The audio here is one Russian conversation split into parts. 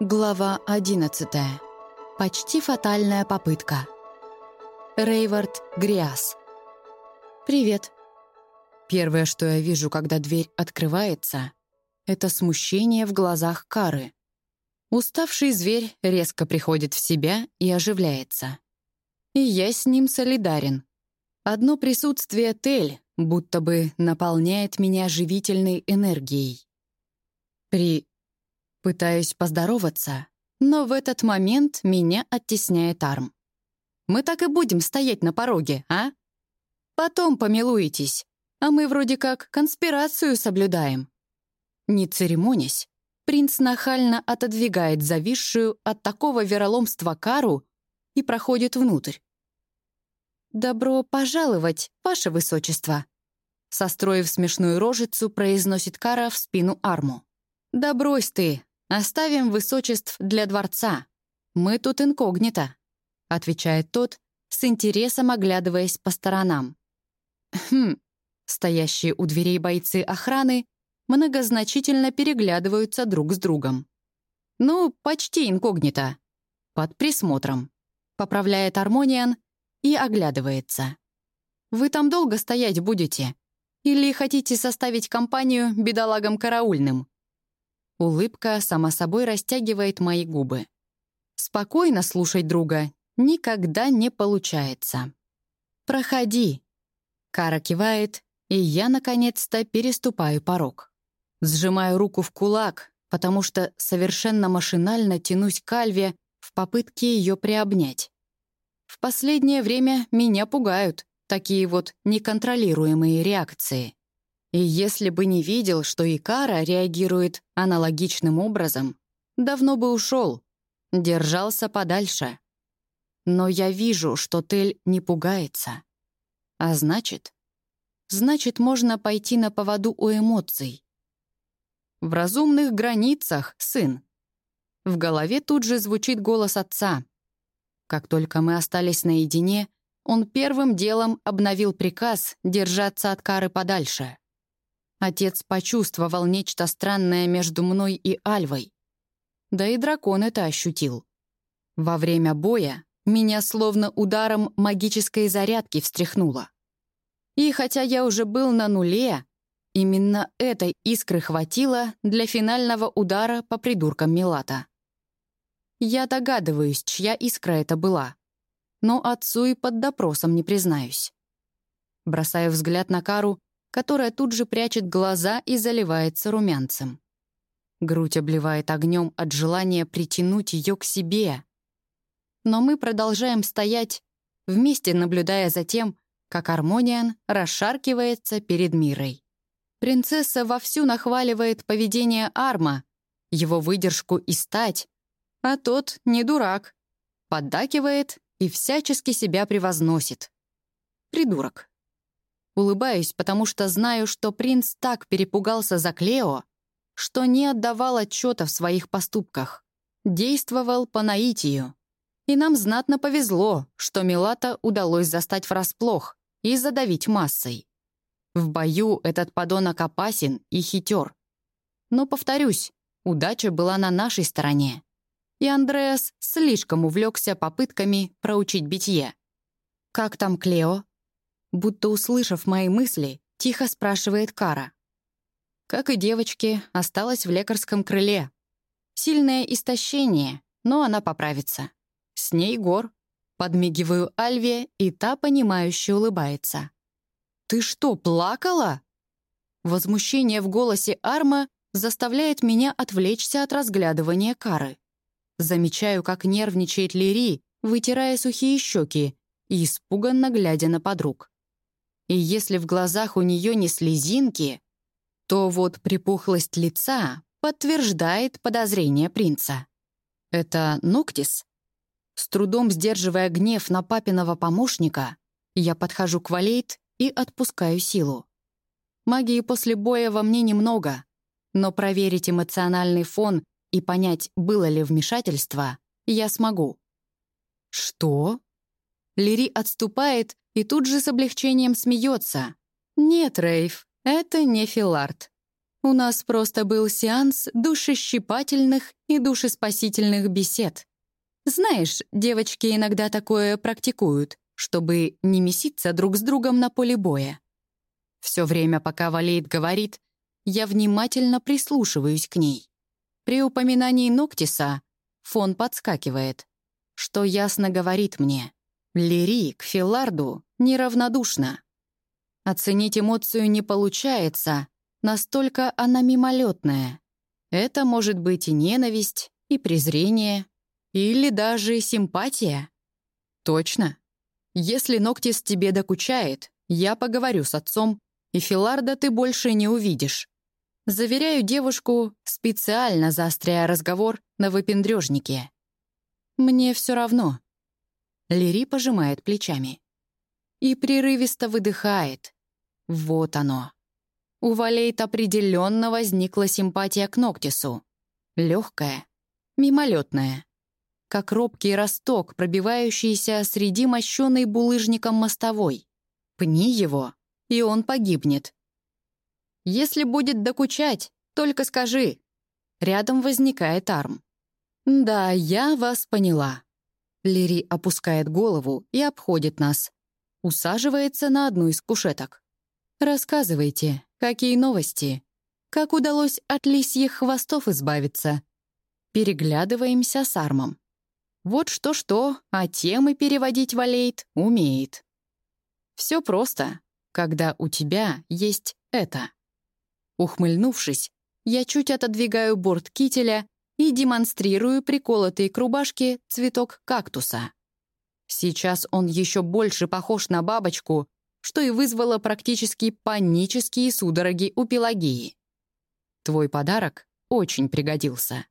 Глава 11. Почти фатальная попытка. Рейвард Гриас. «Привет». Первое, что я вижу, когда дверь открывается, это смущение в глазах Кары. Уставший зверь резко приходит в себя и оживляется. И я с ним солидарен. Одно присутствие Тель будто бы наполняет меня живительной энергией. При Пытаюсь поздороваться, но в этот момент меня оттесняет Арм. «Мы так и будем стоять на пороге, а? Потом помилуетесь, а мы вроде как конспирацию соблюдаем». Не церемонясь, принц нахально отодвигает зависшую от такого вероломства кару и проходит внутрь. «Добро пожаловать, ваше высочество!» Состроив смешную рожицу, произносит Кара в спину Арму. «Да брось ты, «Оставим высочеств для дворца. Мы тут инкогнито», — отвечает тот, с интересом оглядываясь по сторонам. «Хм». Стоящие у дверей бойцы охраны многозначительно переглядываются друг с другом. «Ну, почти инкогнито. Под присмотром», — поправляет Армониан и оглядывается. «Вы там долго стоять будете? Или хотите составить компанию бедолагам караульным?» Улыбка сама собой растягивает мои губы. Спокойно слушать друга никогда не получается. «Проходи». Кара кивает, и я, наконец-то, переступаю порог. Сжимаю руку в кулак, потому что совершенно машинально тянусь к Альве в попытке ее приобнять. В последнее время меня пугают такие вот неконтролируемые реакции. И если бы не видел, что Икара реагирует аналогичным образом, давно бы ушел, держался подальше. Но я вижу, что Тель не пугается. А значит? Значит, можно пойти на поводу у эмоций. В разумных границах, сын. В голове тут же звучит голос отца. Как только мы остались наедине, он первым делом обновил приказ держаться от кары подальше. Отец почувствовал нечто странное между мной и Альвой. Да и дракон это ощутил. Во время боя меня словно ударом магической зарядки встряхнуло. И хотя я уже был на нуле, именно этой искры хватило для финального удара по придуркам Милата. Я догадываюсь, чья искра это была, но отцу и под допросом не признаюсь. Бросаю взгляд на Кару которая тут же прячет глаза и заливается румянцем. Грудь обливает огнем от желания притянуть ее к себе. Но мы продолжаем стоять, вместе наблюдая за тем, как Армониан расшаркивается перед мирой. Принцесса вовсю нахваливает поведение Арма, его выдержку и стать, а тот не дурак, поддакивает и всячески себя превозносит. Придурок. Улыбаюсь, потому что знаю, что принц так перепугался за Клео, что не отдавал отчета в своих поступках. Действовал по наитию. И нам знатно повезло, что Милата удалось застать врасплох и задавить массой. В бою этот подонок опасен и хитер. Но, повторюсь, удача была на нашей стороне. И Андреас слишком увлекся попытками проучить битье. «Как там Клео?» Будто услышав мои мысли, тихо спрашивает Кара. Как и девочки, осталась в лекарском крыле. Сильное истощение, но она поправится. С ней гор. Подмигиваю Альве, и та, понимающе улыбается. «Ты что, плакала?» Возмущение в голосе Арма заставляет меня отвлечься от разглядывания Кары. Замечаю, как нервничает Лири, вытирая сухие щеки и испуганно глядя на подруг. И если в глазах у нее не слезинки, то вот припухлость лица подтверждает подозрение принца. Это Ноктис? С трудом сдерживая гнев на папиного помощника, я подхожу к Валейт и отпускаю силу. Магии после боя во мне немного, но проверить эмоциональный фон и понять, было ли вмешательство, я смогу. «Что?» Лири отступает и тут же с облегчением смеется. «Нет, Рейв, это не Филард. У нас просто был сеанс душещипательных и душеспасительных бесед. Знаешь, девочки иногда такое практикуют, чтобы не меситься друг с другом на поле боя. Все время, пока Валейт говорит, я внимательно прислушиваюсь к ней. При упоминании Ноктиса фон подскакивает, что ясно говорит мне. Лири к Филарду неравнодушна. Оценить эмоцию не получается, настолько она мимолетная. Это может быть и ненависть, и презрение, или даже симпатия. Точно. Если Ноктис тебе докучает, я поговорю с отцом, и Филарда ты больше не увидишь. Заверяю девушку, специально заостряя разговор на выпендрежнике. Мне все равно. Лири пожимает плечами. И прерывисто выдыхает. Вот оно. У Валейт определенно возникла симпатия к Ноктису. Легкая, мимолетная. Как робкий росток, пробивающийся среди мощенной булыжником мостовой. Пни его, и он погибнет. Если будет докучать, только скажи. Рядом возникает Арм. Да, я вас поняла. Лири опускает голову и обходит нас. Усаживается на одну из кушеток. Рассказывайте, какие новости? Как удалось от лисьих хвостов избавиться? Переглядываемся с Армом. Вот что-что, а темы переводить валейт умеет. Все просто, когда у тебя есть это. Ухмыльнувшись, я чуть отодвигаю борт кителя и демонстрирую приколотый к рубашке цветок кактуса. Сейчас он еще больше похож на бабочку, что и вызвало практически панические судороги у Пелагеи. Твой подарок очень пригодился.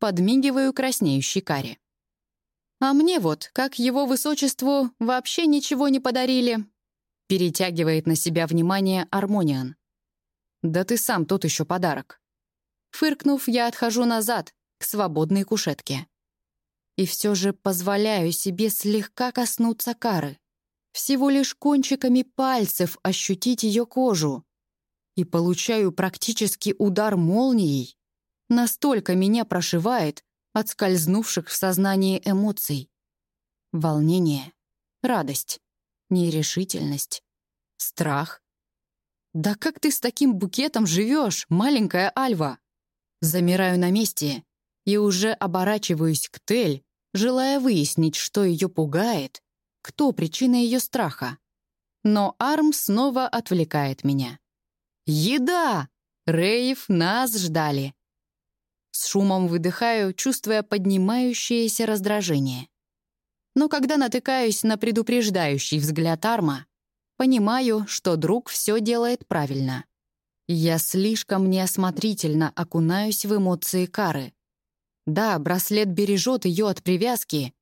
Подмигиваю краснеющей каре. А мне вот, как его высочеству, вообще ничего не подарили. Перетягивает на себя внимание Армониан. Да ты сам тот еще подарок. Фыркнув, я отхожу назад, к свободной кушетке. И все же позволяю себе слегка коснуться кары. Всего лишь кончиками пальцев ощутить ее кожу. И получаю практически удар молнией. Настолько меня прошивает от скользнувших в сознании эмоций. Волнение, радость, нерешительность, страх, «Да как ты с таким букетом живешь, маленькая Альва?» Замираю на месте и уже оборачиваюсь к Тель, желая выяснить, что ее пугает, кто причина ее страха. Но Арм снова отвлекает меня. «Еда! Рейв, нас ждали!» С шумом выдыхаю, чувствуя поднимающееся раздражение. Но когда натыкаюсь на предупреждающий взгляд Арма, Понимаю, что друг все делает правильно. Я слишком неосмотрительно окунаюсь в эмоции Кары. Да, браслет бережет ее от привязки,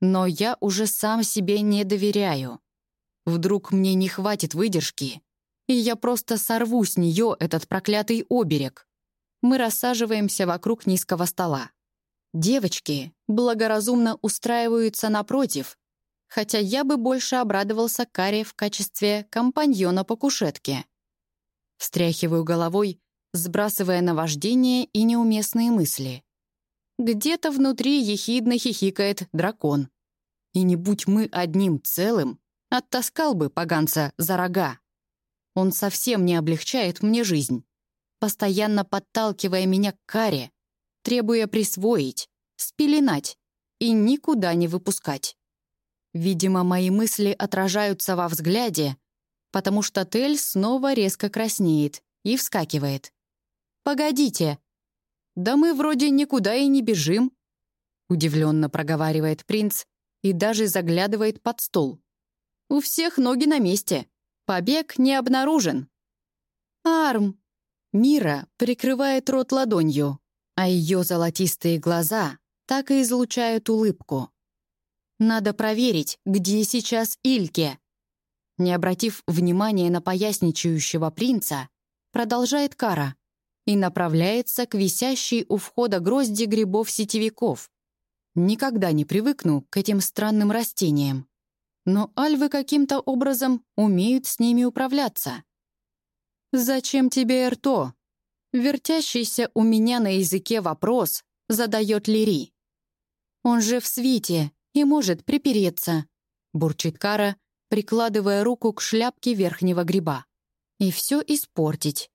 но я уже сам себе не доверяю. Вдруг мне не хватит выдержки, и я просто сорву с нее этот проклятый оберег. Мы рассаживаемся вокруг низкого стола. Девочки благоразумно устраиваются напротив, хотя я бы больше обрадовался Каре в качестве компаньона по кушетке. Встряхиваю головой, сбрасывая наваждение и неуместные мысли. Где-то внутри ехидно хихикает дракон. И не будь мы одним целым, оттаскал бы поганца за рога. Он совсем не облегчает мне жизнь, постоянно подталкивая меня к каре, требуя присвоить, спеленать и никуда не выпускать. Видимо, мои мысли отражаются во взгляде, потому что Тель снова резко краснеет и вскакивает. «Погодите! Да мы вроде никуда и не бежим!» Удивленно проговаривает принц и даже заглядывает под стол. «У всех ноги на месте. Побег не обнаружен». «Арм!» Мира прикрывает рот ладонью, а ее золотистые глаза так и излучают улыбку. Надо проверить, где сейчас Ильке. Не обратив внимания на поясничающего принца, продолжает Кара и направляется к висящей у входа грозди грибов-сетевиков. Никогда не привыкну к этим странным растениям. Но альвы каким-то образом умеют с ними управляться. «Зачем тебе Эрто?» Вертящийся у меня на языке вопрос задает Лири. «Он же в свите и может припереться», — бурчит Кара, прикладывая руку к шляпке верхнего гриба. «И все испортить».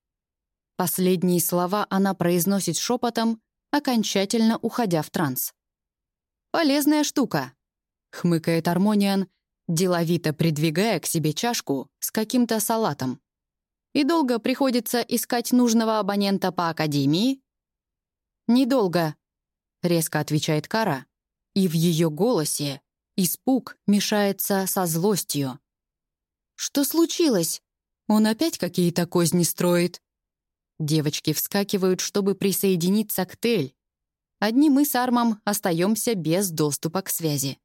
Последние слова она произносит шепотом, окончательно уходя в транс. «Полезная штука», — хмыкает Армониан, деловито придвигая к себе чашку с каким-то салатом. «И долго приходится искать нужного абонента по Академии?» «Недолго», — резко отвечает Кара, и в ее голосе испуг мешается со злостью. «Что случилось? Он опять какие-то козни строит?» Девочки вскакивают, чтобы присоединиться к Тель. Одни мы с Армом остаемся без доступа к связи.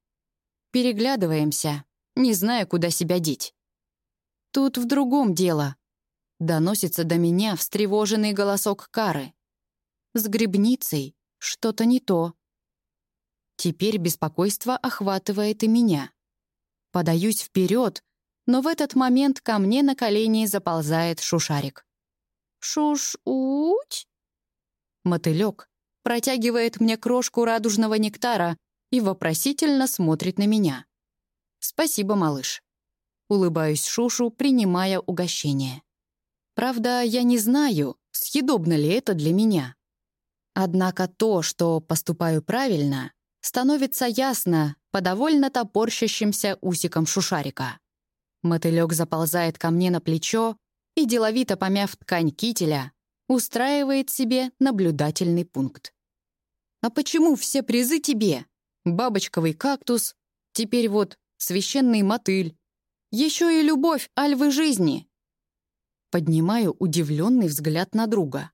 Переглядываемся, не зная, куда себя деть. Тут в другом дело. Доносится до меня встревоженный голосок Кары. С грибницей что-то не то. Теперь беспокойство охватывает и меня. Подаюсь вперед, но в этот момент ко мне на колени заползает шушарик. «Шуш-уть?» Мотылек протягивает мне крошку радужного нектара и вопросительно смотрит на меня. «Спасибо, малыш». Улыбаюсь Шушу, принимая угощение. Правда, я не знаю, съедобно ли это для меня. Однако то, что поступаю правильно, становится ясно по довольно топорщащимся усикам шушарика. Мотылек заползает ко мне на плечо и, деловито помяв ткань кителя, устраивает себе наблюдательный пункт. «А почему все призы тебе? Бабочковый кактус, теперь вот священный мотыль, еще и любовь альвы жизни!» Поднимаю удивленный взгляд на друга.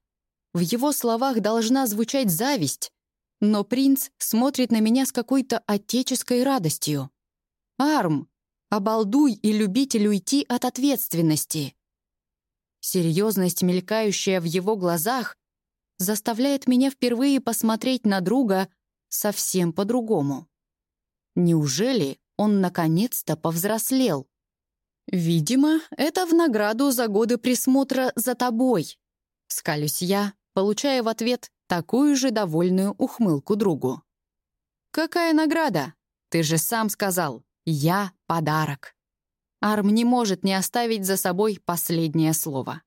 В его словах должна звучать зависть, но принц смотрит на меня с какой-то отеческой радостью. «Арм, обалдуй и любитель уйти от ответственности!» Серьезность, мелькающая в его глазах, заставляет меня впервые посмотреть на друга совсем по-другому. Неужели он наконец-то повзрослел? «Видимо, это в награду за годы присмотра за тобой», — скалюсь я, получая в ответ такую же довольную ухмылку другу. «Какая награда? Ты же сам сказал, я — подарок». Арм не может не оставить за собой последнее слово.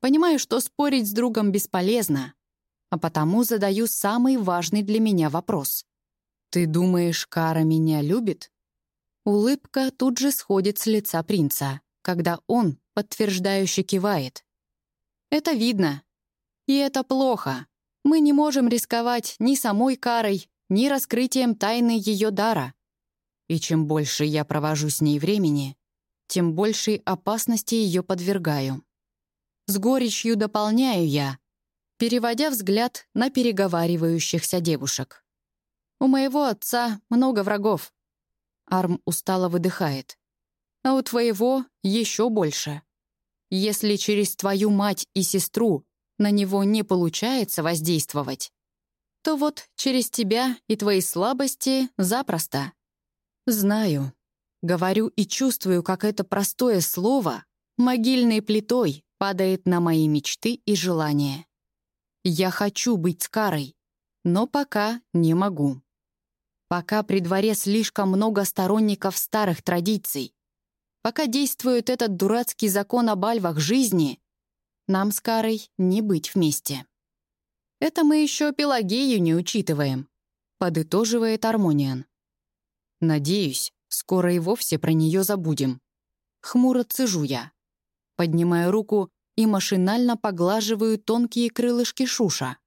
Понимаю, что спорить с другом бесполезно, а потому задаю самый важный для меня вопрос. «Ты думаешь, Кара меня любит?» Улыбка тут же сходит с лица принца, когда он подтверждающе кивает. «Это видно. И это плохо. Мы не можем рисковать ни самой Карой, ни раскрытием тайны ее дара. И чем больше я провожу с ней времени, тем большей опасности ее подвергаю. С горечью дополняю я, переводя взгляд на переговаривающихся девушек. «У моего отца много врагов». Арм устало выдыхает. «А у твоего еще больше. Если через твою мать и сестру на него не получается воздействовать, то вот через тебя и твои слабости запросто. Знаю, Говорю и чувствую, как это простое слово могильной плитой падает на мои мечты и желания. Я хочу быть с Карой, но пока не могу. Пока при дворе слишком много сторонников старых традиций, пока действует этот дурацкий закон об альвах жизни, нам с Карой не быть вместе. Это мы еще Пелагею не учитываем, подытоживает Армониан. Надеюсь, Скоро и вовсе про нее забудем. Хмуро цежу я. Поднимаю руку и машинально поглаживаю тонкие крылышки Шуша.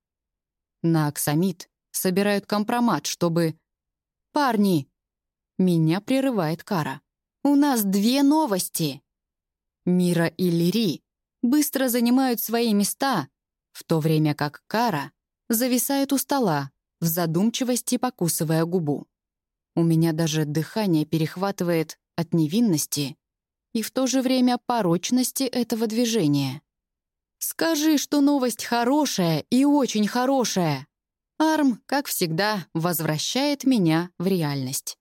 На Аксамит собирают компромат, чтобы... «Парни!» Меня прерывает Кара. «У нас две новости!» Мира и Лири быстро занимают свои места, в то время как Кара зависает у стола, в задумчивости покусывая губу. У меня даже дыхание перехватывает от невинности и в то же время порочности этого движения. «Скажи, что новость хорошая и очень хорошая!» Арм, как всегда, возвращает меня в реальность.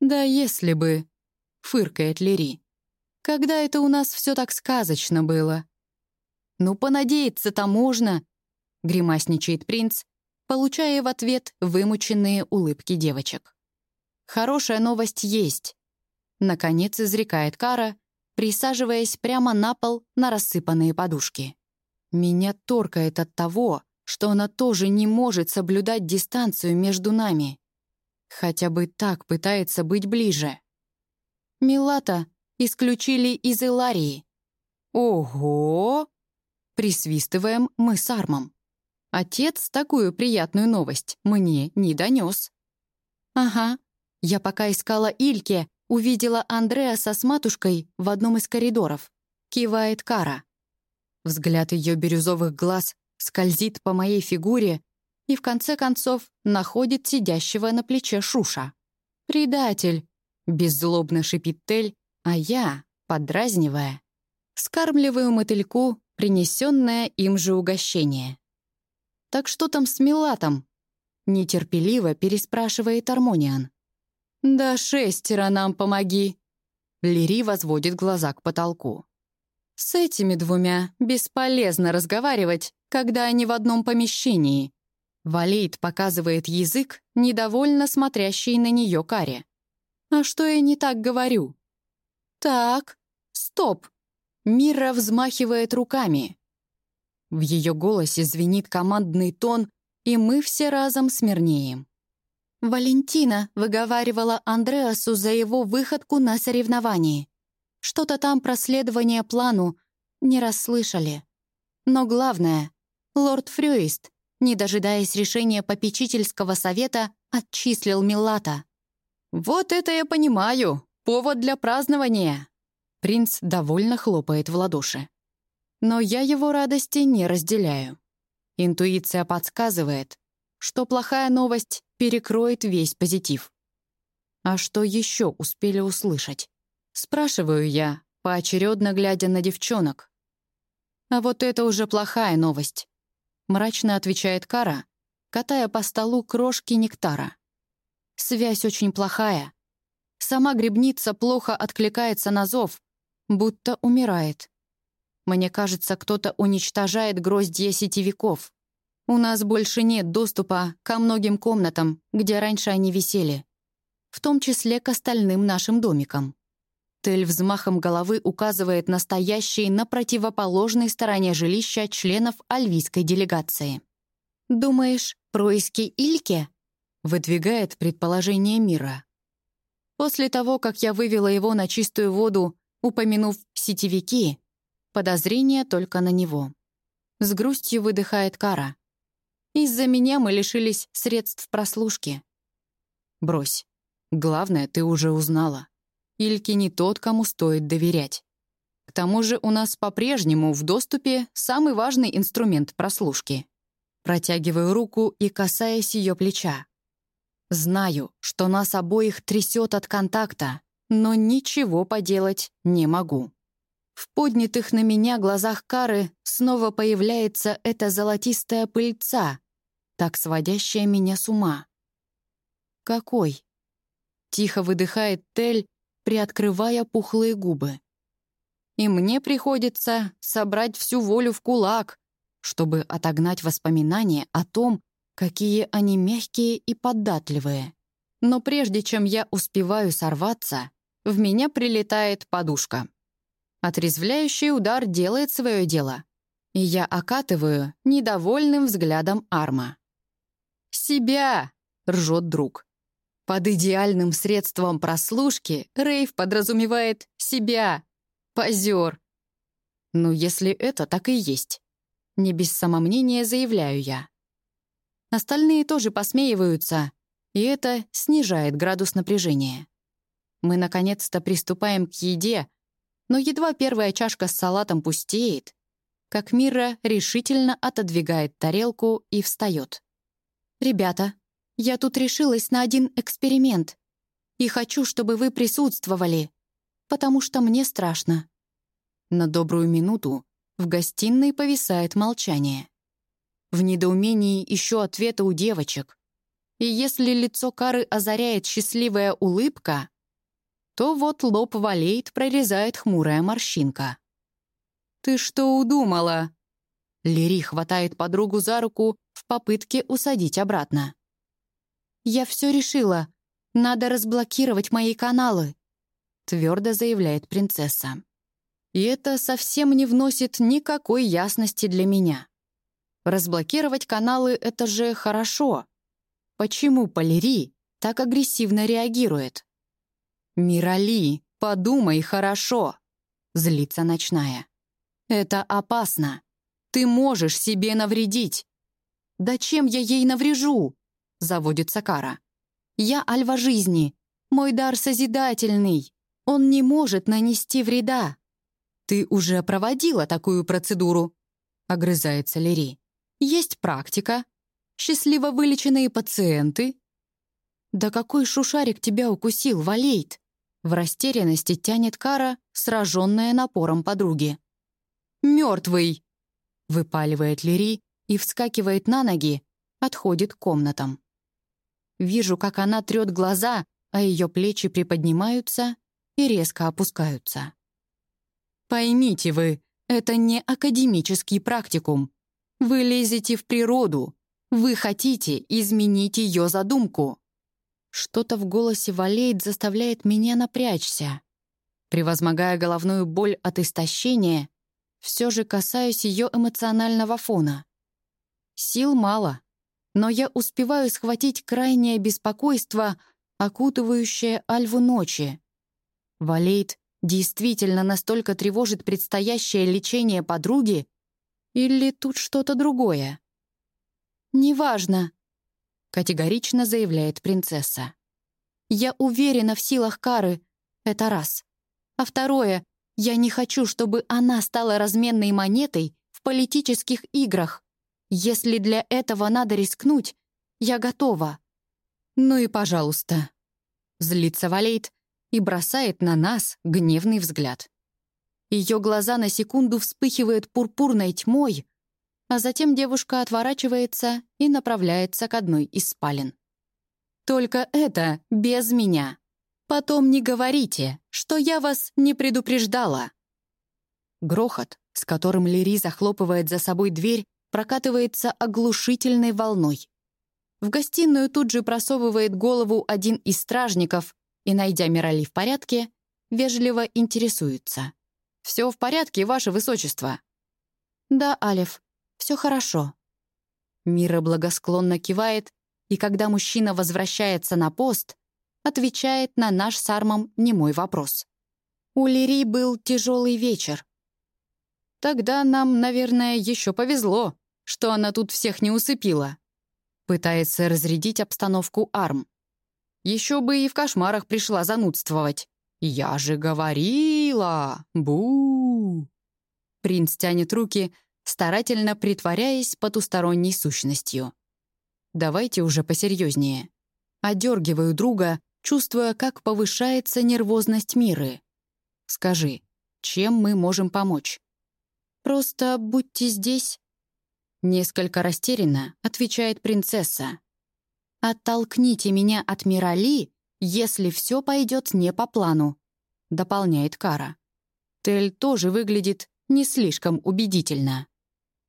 «Да если бы...» — фыркает Лири. «Когда это у нас все так сказочно было?» «Ну, понадеяться-то можно!» — гримасничает принц, получая в ответ вымученные улыбки девочек. «Хорошая новость есть!» Наконец изрекает Кара, присаживаясь прямо на пол на рассыпанные подушки. Меня торкает от того, что она тоже не может соблюдать дистанцию между нами. Хотя бы так пытается быть ближе. Милата исключили из Иларии. Ого! Присвистываем мы с Армом. Отец такую приятную новость мне не донес. Ага, я пока искала Ильке, увидела Андреаса с матушкой в одном из коридоров. Кивает Кара. Взгляд ее бирюзовых глаз скользит по моей фигуре и, в конце концов, находит сидящего на плече Шуша. «Предатель!» — беззлобно шипит Тель, а я, подразнивая, скармливаю мотыльку принесенное им же угощение. «Так что там с Милатом?» — нетерпеливо переспрашивает Армониан. «Да шестеро нам помоги!» Лири возводит глаза к потолку. «С этими двумя бесполезно разговаривать, когда они в одном помещении». Валейт показывает язык, недовольно смотрящий на нее каре. «А что я не так говорю?» «Так, стоп!» Мира взмахивает руками. В ее голосе звенит командный тон, и мы все разом смирнеем. Валентина выговаривала Андреасу за его выходку на соревновании. Что-то там про следование плану не расслышали. Но главное, лорд Фрюист, не дожидаясь решения попечительского совета, отчислил Милата. «Вот это я понимаю! Повод для празднования!» Принц довольно хлопает в ладоши. Но я его радости не разделяю. Интуиция подсказывает, что плохая новость перекроет весь позитив. А что еще успели услышать? Спрашиваю я, поочередно глядя на девчонок. А вот это уже плохая новость. Мрачно отвечает Кара, катая по столу крошки нектара. Связь очень плохая. Сама грибница плохо откликается на зов, будто умирает. Мне кажется, кто-то уничтожает гроздья сетевиков. У нас больше нет доступа ко многим комнатам, где раньше они висели, в том числе к остальным нашим домикам. Тель взмахом головы указывает настоящие на противоположной стороне жилища членов альвийской делегации. «Думаешь, происки Ильке?» — выдвигает предположение мира. После того, как я вывела его на чистую воду, упомянув сетевики, подозрение только на него. С грустью выдыхает Кара. Из-за меня мы лишились средств прослушки. Брось. Главное, ты уже узнала. Ильки не тот, кому стоит доверять. К тому же у нас по-прежнему в доступе самый важный инструмент прослушки. Протягиваю руку и касаясь ее плеча. Знаю, что нас обоих трясет от контакта, но ничего поделать не могу. В поднятых на меня глазах Кары снова появляется эта золотистая пыльца, так сводящая меня с ума. «Какой?» — тихо выдыхает Тель, приоткрывая пухлые губы. И мне приходится собрать всю волю в кулак, чтобы отогнать воспоминания о том, какие они мягкие и податливые. Но прежде чем я успеваю сорваться, в меня прилетает подушка. Отрезвляющий удар делает свое дело, и я окатываю недовольным взглядом Арма. «Себя!» — ржет друг. Под идеальным средством прослушки Рейв подразумевает себя. Позер. Ну, если это так и есть. Не без самомнения заявляю я. Остальные тоже посмеиваются, и это снижает градус напряжения. Мы наконец-то приступаем к еде, но едва первая чашка с салатом пустеет, как Мира решительно отодвигает тарелку и встает. «Ребята, я тут решилась на один эксперимент, и хочу, чтобы вы присутствовали, потому что мне страшно». На добрую минуту в гостиной повисает молчание. В недоумении ищу ответа у девочек. И если лицо Кары озаряет счастливая улыбка, то вот лоб валеет, прорезает хмурая морщинка. «Ты что удумала?» Лири хватает подругу за руку попытке усадить обратно. «Я все решила. Надо разблокировать мои каналы», — твердо заявляет принцесса. И это совсем не вносит никакой ясности для меня. Разблокировать каналы — это же хорошо. Почему Полири так агрессивно реагирует? «Мирали, подумай хорошо», — злится ночная. «Это опасно. Ты можешь себе навредить». «Да чем я ей наврежу?» — заводится Кара. «Я альва жизни. Мой дар созидательный. Он не может нанести вреда». «Ты уже проводила такую процедуру?» — огрызается Лири. «Есть практика. Счастливо вылеченные пациенты». «Да какой шушарик тебя укусил, Валейт?» В растерянности тянет Кара, сраженная напором подруги. «Мертвый!» — выпаливает Лири и вскакивает на ноги, отходит к комнатам. Вижу, как она трет глаза, а ее плечи приподнимаются и резко опускаются. «Поймите вы, это не академический практикум. Вы лезете в природу. Вы хотите изменить ее задумку. Что-то в голосе Валейд заставляет меня напрячься. Превозмогая головную боль от истощения, все же касаюсь ее эмоционального фона. Сил мало, но я успеваю схватить крайнее беспокойство, окутывающее Альву ночи. Валейд действительно настолько тревожит предстоящее лечение подруги, или тут что-то другое? «Неважно», категорично заявляет принцесса. «Я уверена в силах Кары. Это раз. А второе, я не хочу, чтобы она стала разменной монетой в политических играх. Если для этого надо рискнуть, я готова». «Ну и пожалуйста». Злится Валейт и бросает на нас гневный взгляд. Ее глаза на секунду вспыхивают пурпурной тьмой, а затем девушка отворачивается и направляется к одной из спален. «Только это без меня. Потом не говорите, что я вас не предупреждала». Грохот, с которым Лири захлопывает за собой дверь, прокатывается оглушительной волной. В гостиную тут же просовывает голову один из стражников и, найдя Мирали в порядке, вежливо интересуется. «Все в порядке, ваше высочество?» «Да, Алиф, все хорошо». Мира благосклонно кивает, и когда мужчина возвращается на пост, отвечает на наш с Армом немой вопрос. У Лири был тяжелый вечер. Тогда нам, наверное, еще повезло, что она тут всех не усыпила. Пытается разрядить обстановку Арм. Еще бы и в кошмарах пришла занудствовать. «Я же говорила! Бу!» Принц тянет руки, старательно притворяясь потусторонней сущностью. «Давайте уже посерьезнее». Одергиваю друга, чувствуя, как повышается нервозность Миры. «Скажи, чем мы можем помочь?» «Просто будьте здесь». Несколько растерянно отвечает принцесса. «Оттолкните меня от Мирали, если все пойдет не по плану», дополняет Кара. Тель тоже выглядит не слишком убедительно.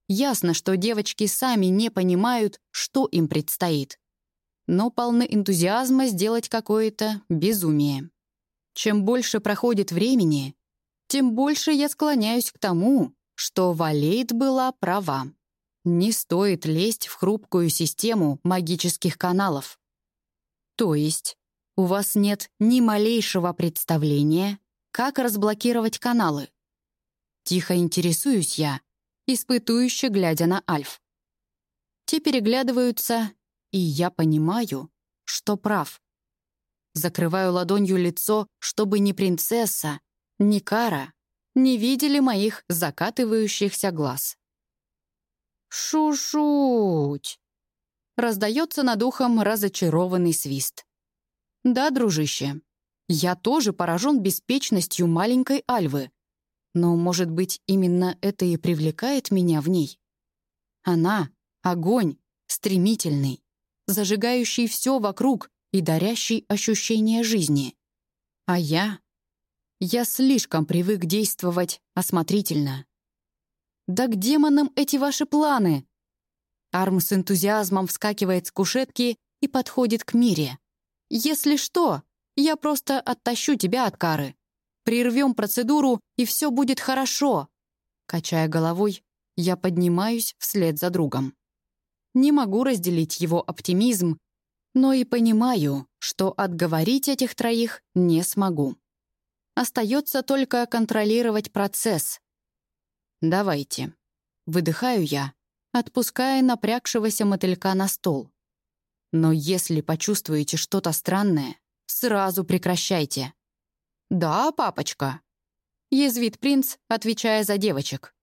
Ясно, что девочки сами не понимают, что им предстоит. Но полны энтузиазма сделать какое-то безумие. Чем больше проходит времени, тем больше я склоняюсь к тому, что Валейт была права. Не стоит лезть в хрупкую систему магических каналов. То есть у вас нет ни малейшего представления, как разблокировать каналы. Тихо интересуюсь я, испытующе глядя на Альф. Те переглядываются, и я понимаю, что прав. Закрываю ладонью лицо, чтобы ни принцесса, ни Кара не видели моих закатывающихся глаз. «Шушуть!» Раздается над ухом разочарованный свист. «Да, дружище, я тоже поражен беспечностью маленькой Альвы. Но, может быть, именно это и привлекает меня в ней? Она — огонь, стремительный, зажигающий все вокруг и дарящий ощущение жизни. А я? Я слишком привык действовать осмотрительно. Да к демонам эти ваши планы!» Арм с энтузиазмом вскакивает с кушетки и подходит к Мире. «Если что, я просто оттащу тебя от кары. Прервем процедуру, и все будет хорошо». Качая головой, я поднимаюсь вслед за другом. Не могу разделить его оптимизм, но и понимаю, что отговорить этих троих не смогу. Остается только контролировать процесс. «Давайте». Выдыхаю я, отпуская напрягшегося мотылька на стол. «Но если почувствуете что-то странное, сразу прекращайте». «Да, папочка», — язвит принц, отвечая за девочек.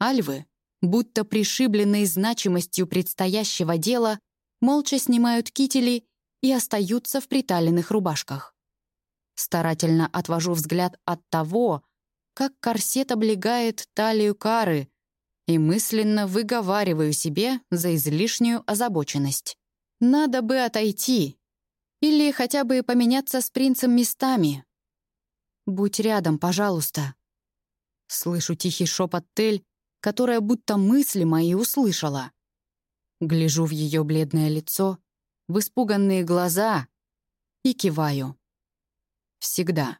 Альвы, будто пришибленные значимостью предстоящего дела, молча снимают кители и остаются в приталенных рубашках. Старательно отвожу взгляд от того, как корсет облегает талию кары, и мысленно выговариваю себе за излишнюю озабоченность. Надо бы отойти. Или хотя бы поменяться с принцем местами. «Будь рядом, пожалуйста». Слышу тихий шепот Тель, которая будто мысли мои услышала. Гляжу в ее бледное лицо, в испуганные глаза и киваю. Всегда.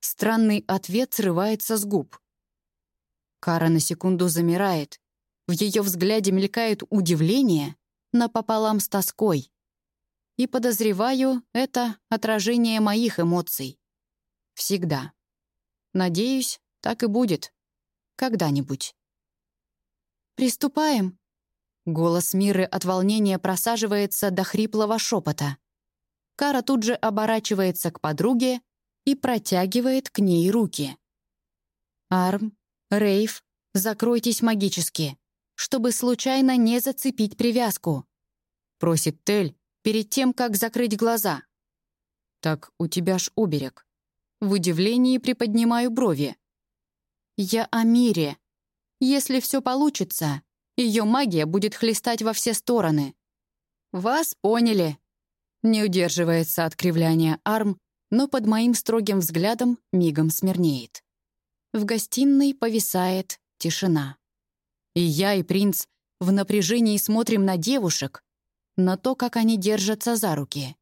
Странный ответ срывается с губ. Кара на секунду замирает. В ее взгляде мелькает удивление напополам с тоской. И подозреваю, это отражение моих эмоций. Всегда. Надеюсь, так и будет. Когда-нибудь. «Приступаем», Голос Миры от волнения просаживается до хриплого шепота. Кара тут же оборачивается к подруге и протягивает к ней руки. «Арм, Рейв, закройтесь магически, чтобы случайно не зацепить привязку», просит Тель перед тем, как закрыть глаза. «Так у тебя ж оберег». В удивлении приподнимаю брови. «Я о мире. Если все получится, ее магия будет хлестать во все стороны. «Вас поняли!» Не удерживается от кривляния арм, но под моим строгим взглядом мигом смирнеет. В гостиной повисает тишина. И я, и принц в напряжении смотрим на девушек, на то, как они держатся за руки.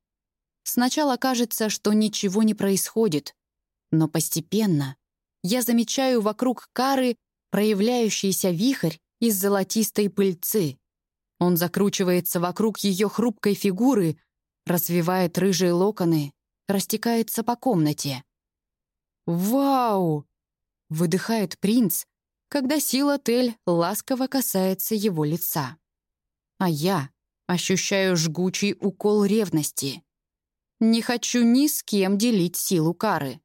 Сначала кажется, что ничего не происходит, но постепенно я замечаю вокруг кары проявляющийся вихрь из золотистой пыльцы. Он закручивается вокруг ее хрупкой фигуры, развивает рыжие локоны, растекается по комнате. «Вау!» — выдыхает принц, когда сила Тель ласково касается его лица. А я ощущаю жгучий укол ревности. Не хочу ни с кем делить силу кары.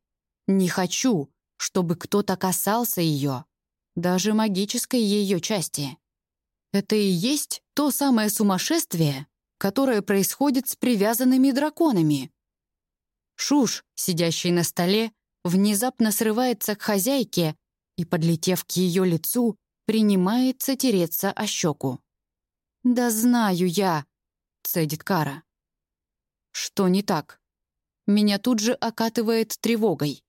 Не хочу, чтобы кто-то касался ее даже магической ее части. Это и есть то самое сумасшествие, которое происходит с привязанными драконами. Шуш, сидящий на столе, внезапно срывается к хозяйке и, подлетев к ее лицу, принимается тереться о щеку. «Да знаю я», — цедит Кара. «Что не так?» Меня тут же окатывает тревогой.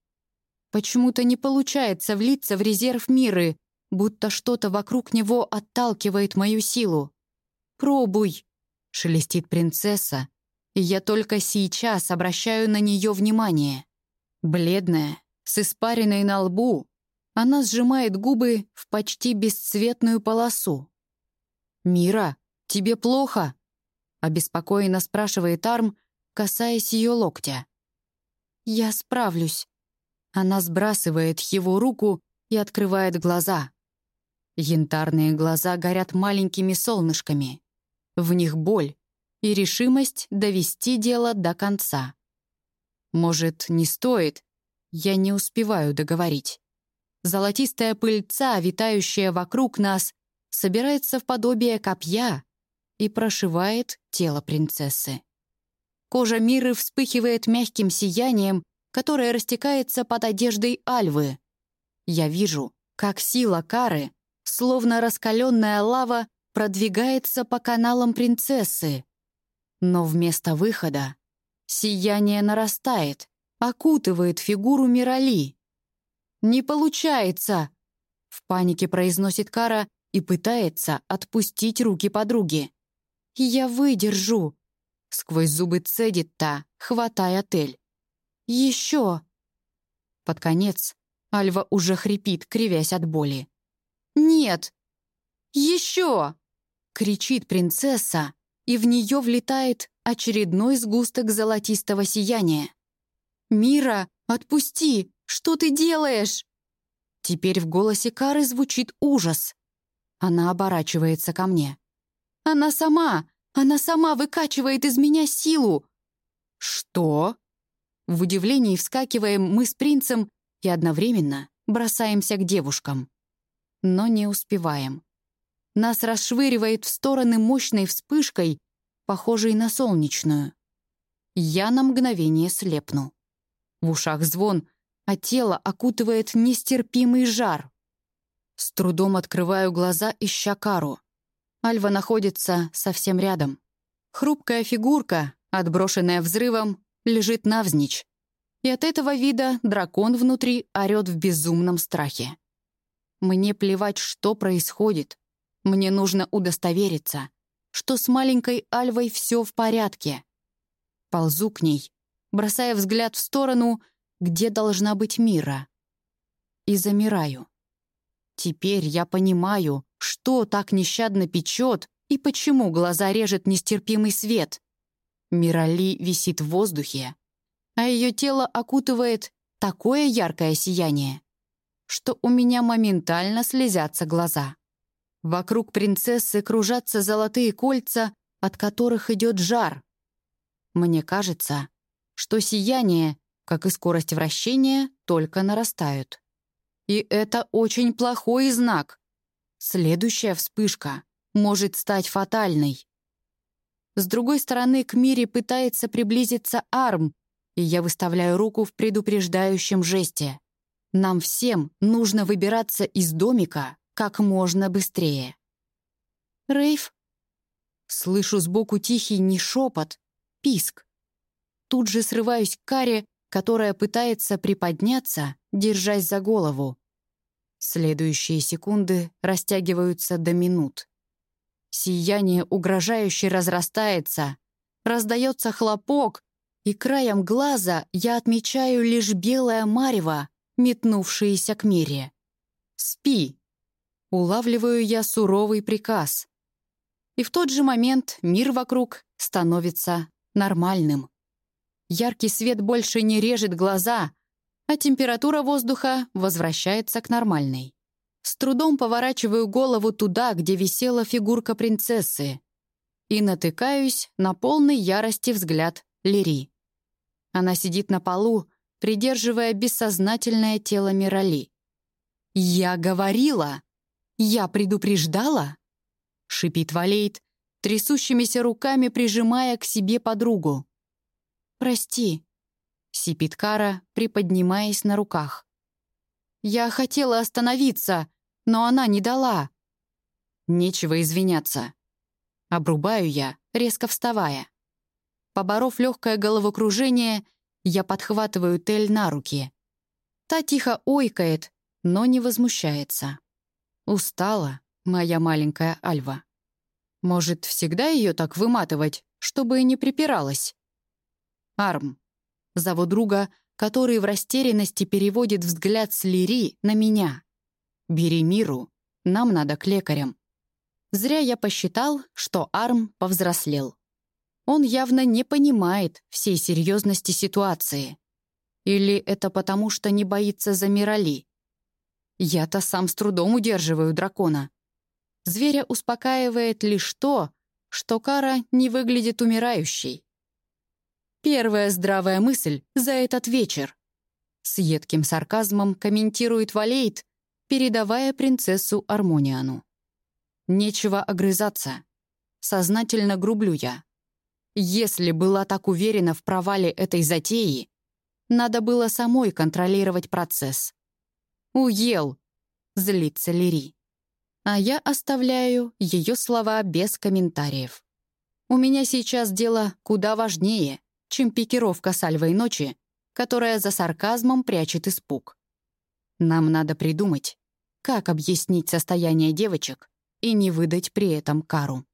Почему-то не получается влиться в резерв миры, будто что-то вокруг него отталкивает мою силу. «Пробуй!» — шелестит принцесса, и я только сейчас обращаю на нее внимание. Бледная, с испаренной на лбу, она сжимает губы в почти бесцветную полосу. «Мира, тебе плохо?» — обеспокоенно спрашивает Арм, касаясь ее локтя. «Я справлюсь», она сбрасывает его руку и открывает глаза. Янтарные глаза горят маленькими солнышками. В них боль и решимость довести дело до конца. Может, не стоит? Я не успеваю договорить. Золотистая пыльца, витающая вокруг нас, собирается в подобие копья и прошивает тело принцессы. Кожа Миры вспыхивает мягким сиянием, которая растекается под одеждой Альвы. Я вижу, как сила кары, словно раскаленная лава, продвигается по каналам принцессы. Но вместо выхода сияние нарастает, окутывает фигуру Мирали. «Не получается!» — В панике произносит Кара и пытается отпустить руки подруги. «Я выдержу!» Сквозь зубы цедит та, хватая отель. «Еще!» Под конец Альва уже хрипит, кривясь от боли. «Нет! Еще!» — кричит принцесса, и в нее влетает очередной сгусток золотистого сияния. «Мира, отпусти! Что ты делаешь?» Теперь в голосе Кары звучит ужас. Она оборачивается ко мне. «Она сама! Она сама выкачивает из меня силу!» «Что?» В удивлении вскакиваем мы с принцем и одновременно бросаемся к девушкам. Но не успеваем. Нас расшвыривает в стороны мощной вспышкой, похожей на солнечную. Я на мгновение слепну. В ушах звон, а тело окутывает нестерпимый жар. С трудом открываю глаза, ища Кару. Альва находится совсем рядом. Хрупкая фигурка, отброшенная взрывом, лежит навзничь. И от этого вида дракон внутри орёт в безумном страхе. Мне плевать, что происходит. Мне нужно удостовериться, что с маленькой Альвой все в порядке. Ползу к ней, бросая взгляд в сторону, где должна быть Мира. И замираю. Теперь я понимаю, что так нещадно печет и почему глаза режет нестерпимый свет. Мирали висит в воздухе, а ее тело окутывает такое яркое сияние, что у меня моментально слезятся глаза. Вокруг принцессы кружатся золотые кольца, от которых идет жар. Мне кажется, что сияние, как и скорость вращения, только нарастают. И это очень плохой знак. Следующая вспышка может стать фатальной. С другой стороны, к Мире пытается приблизиться Арм, и я выставляю руку в предупреждающем жесте. Нам всем нужно выбираться из домика как можно быстрее. «Рейв?» Слышу сбоку тихий не шепот, писк. Тут же срываюсь к Каре, которая пытается приподняться, держась за голову. Следующие секунды растягиваются до минут. Сияние угрожающе разрастается, раздается хлопок, и краем глаза я отмечаю лишь белое марево, метнувшееся к мире. «Спи!» Улавливаю я суровый приказ. И в тот же момент мир вокруг становится нормальным. Яркий свет больше не режет глаза, а температура воздуха возвращается к нормальной. С трудом поворачиваю голову туда, где висела фигурка принцессы, и натыкаюсь на полный ярости взгляд Лири. Она сидит на полу, придерживая бессознательное тело Мирали. «Я говорила! Я предупреждала!» — шипит Валейт, трясущимися руками прижимая к себе подругу. «Прости», — сипит Кара, приподнимаясь на руках. «Я хотела остановиться, но она не дала». «Нечего извиняться». Обрубаю я, резко вставая. Поборов легкое головокружение, я подхватываю Тель на руки. Та тихо ойкает, но не возмущается. Устала, моя маленькая Альва. Может, всегда ее так выматывать, чтобы не припиралась? Арм. Зову друга, который в растерянности переводит взгляд с Лири на меня. «Бери миру, нам надо к лекарям». Зря я посчитал, что Арм повзрослел. Он явно не понимает всей серьезности ситуации. Или это потому, что не боится за Мирали? Я-то сам с трудом удерживаю дракона. Зверя успокаивает лишь то, что Кара не выглядит умирающей. Первая здравая мысль за этот вечер. С едким сарказмом комментирует Валейт, передавая принцессу Армониану. Нечего огрызаться. Сознательно грублю я. Если была так уверена в провале этой затеи, надо было самой контролировать процесс. «Уел!» — злится Лири. А я оставляю ее слова без комментариев. У меня сейчас дело куда важнее, чем пикировка с Альвой ночи, которая за сарказмом прячет испуг. Нам надо придумать, Как объяснить состояние девочек и не выдать при этом кару?